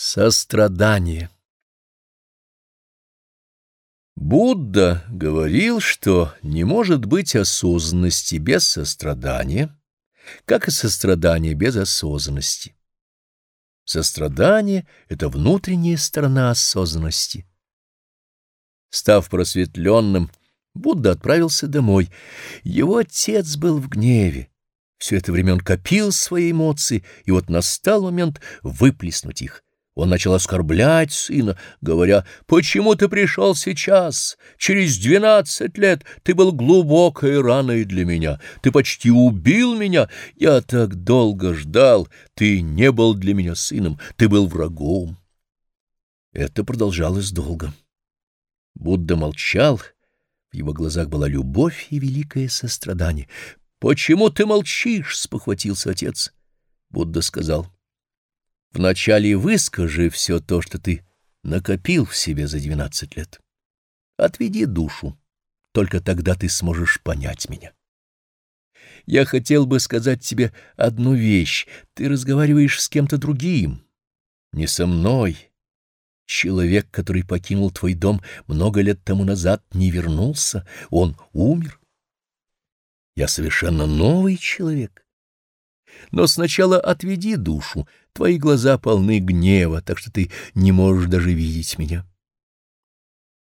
Сострадание Будда говорил, что не может быть осознанности без сострадания, как и сострадание без осознанности. Сострадание — это внутренняя сторона осознанности. Став просветленным, Будда отправился домой. Его отец был в гневе. Все это время он копил свои эмоции, и вот настал момент выплеснуть их. Он начал оскорблять сына, говоря, «Почему ты пришел сейчас? Через двенадцать лет ты был глубокой раной для меня. Ты почти убил меня. Я так долго ждал. Ты не был для меня сыном, ты был врагом». Это продолжалось долго. Будда молчал, в его глазах была любовь и великое сострадание. «Почему ты молчишь?» — спохватился отец. Будда сказал, — Вначале выскажи все то, что ты накопил в себе за двенадцать лет. Отведи душу, только тогда ты сможешь понять меня. Я хотел бы сказать тебе одну вещь. Ты разговариваешь с кем-то другим, не со мной. Человек, который покинул твой дом много лет тому назад, не вернулся, он умер. Я совершенно новый человек. Но сначала отведи душу, твои глаза полны гнева, так что ты не можешь даже видеть меня.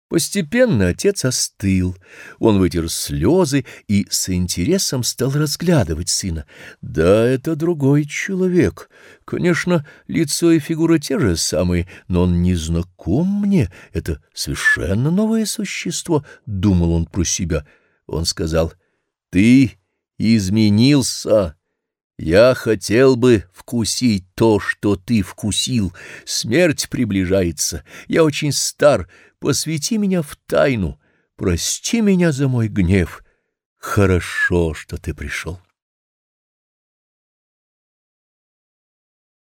Постепенно отец остыл, он вытер слезы и с интересом стал разглядывать сына. Да, это другой человек. Конечно, лицо и фигура те же самые, но он не знаком мне. Это совершенно новое существо, — думал он про себя. Он сказал, — ты изменился. Я хотел бы вкусить то, что ты вкусил. Смерть приближается. Я очень стар. Посвяти меня в тайну. Прости меня за мой гнев. Хорошо, что ты пришел.